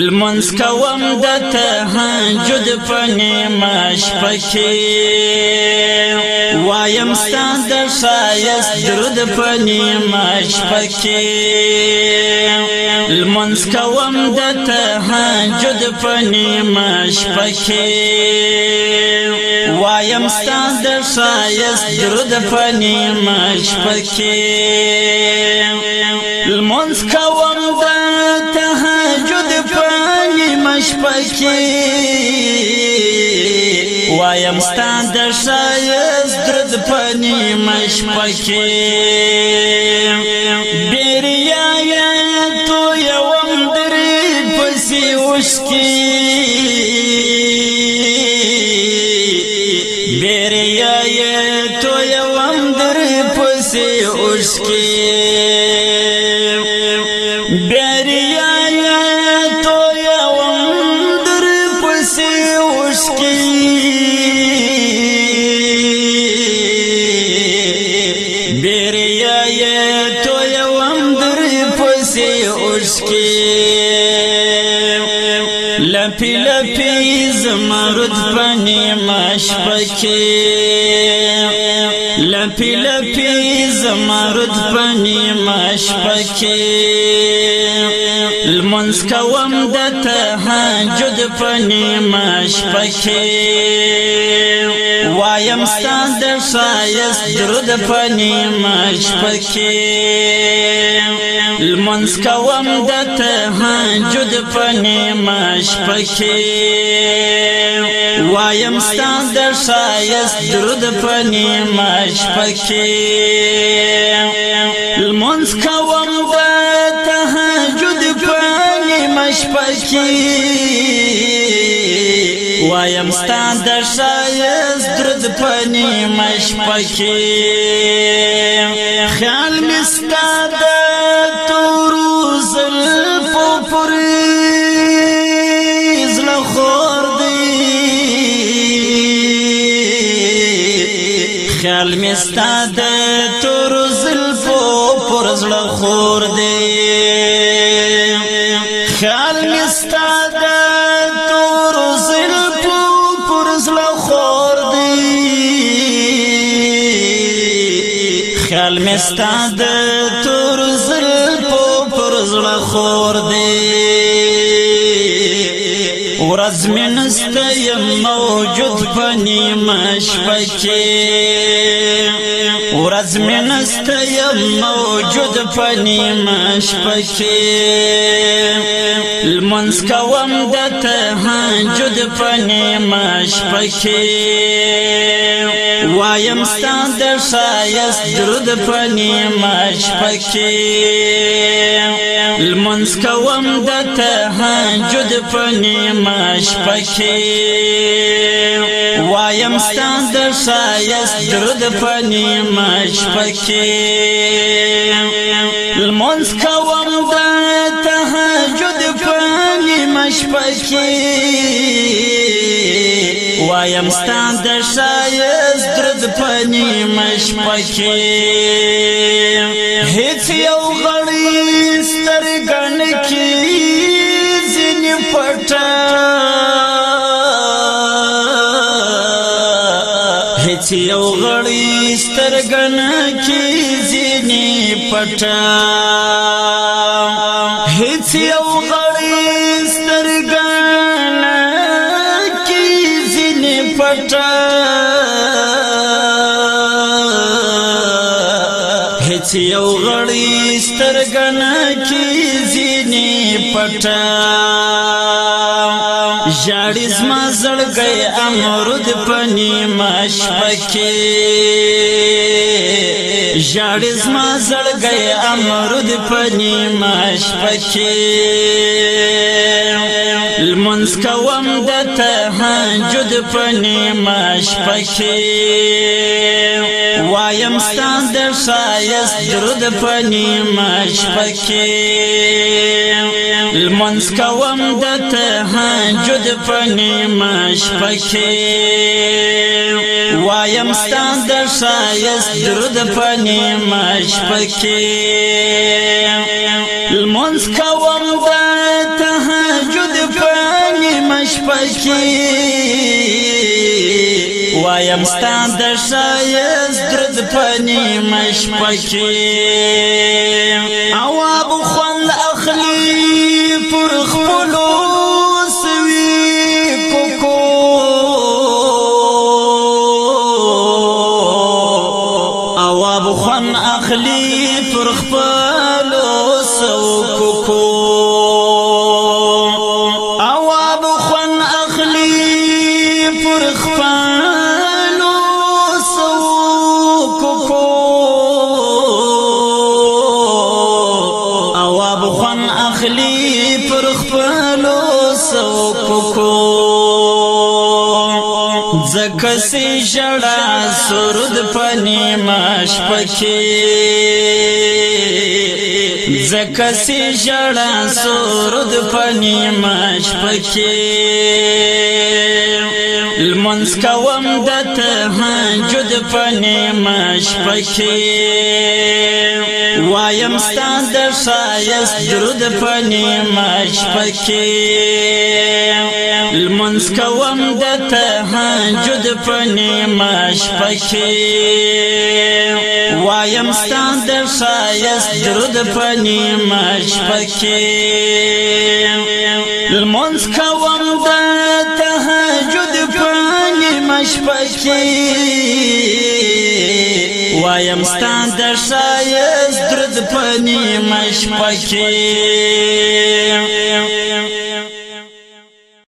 المنس کوم د تهجد پنی مش پکې وایم ستاند شایست درود پنی مش پکې المنس کوم د تهجد پنی مش پکې وایم ستاند شایست درود پنی مش پکې المنس کوم پکې وایم ستان د شایست درد پنی مش پکې ډیر یا یا تو یو درې پسې وشکې ډیر یا یا تو یو درې پسې وشکې اوسکی بیریا یې تو یو هم در پسې اوسکی لپی لپی زمرد پنی ماش پکې لپی لپی زمرد پنی ماش پکې المنس کوم د تهجد پنی مش پکې وایم ستاند شایست درود پنی مش پکې المنس کوم د تهجد پنی مش پکې وایم ستاند شایست درود پنی مش پکې المنس کوم وایم ستان د شایز درد پنی مش پکې خیال می ستاد تورو زلف پوری زله خور دی خیال می ستاد تورو زلف پر زله خور دی خیال خیال مستاد تور زل په پرزړه خور دی ورځ منست یم موجود پنی مشفکی ورځ منست یم موجود پنی مشفکی المنس کوم د تهجد پنی مشفکی وایم ستاند شایست درود پنی ماش پکې المنس کوم د تهجد پنی ماش پکې وایم ستاند شایست درود پنی ماش پکې المنس کوم د تهجد پنی ماش پکې وایم ستاند شایست درد پنی مش پکې هیڅ یو غړی سترګن کې زین پټا هیڅ یو غړی سترګن کې زین پټا هیڅ یو غړی سترګن کې زین پټا داس یو غړی سترګنا کی زینې پټا ژړې زما زړګي امرود پنی ماش پکې ژړې زما زړګي امرود پنی ماش پکې لمنز کوم د تهجد پنی ماش پکې وایم ستان د شایست درود پنی ماش پکې لمنز کوم د تهجد پنی ماش پکې وایم ستان د شایست درود پنی ماش پکې لمنز کوم د تهجد کې وایم ستان د شایز درد پنی مش پکې او ابو خوند اخلي پر خپلو سوي کوکو او ابو خوند اخلي پر خپل نور خپلو سو کو او اب خوان اخلی پر خپلو سو کو زکه سي جړا سرود پني ماش پکي زکسی جڑا سورد پنی ماش پکی المنس کوم دت ہاں جد پنی ماش پکی وایم ستان د شایست درود پنی ماش پکې المنس کوم د تهجد پنی ماش پکې وایم ستان د شایست درود پنی ماش پکې المنس کوم د تهجد پنی ماش پکې وایم ستان د شایست درد پنی مش پکې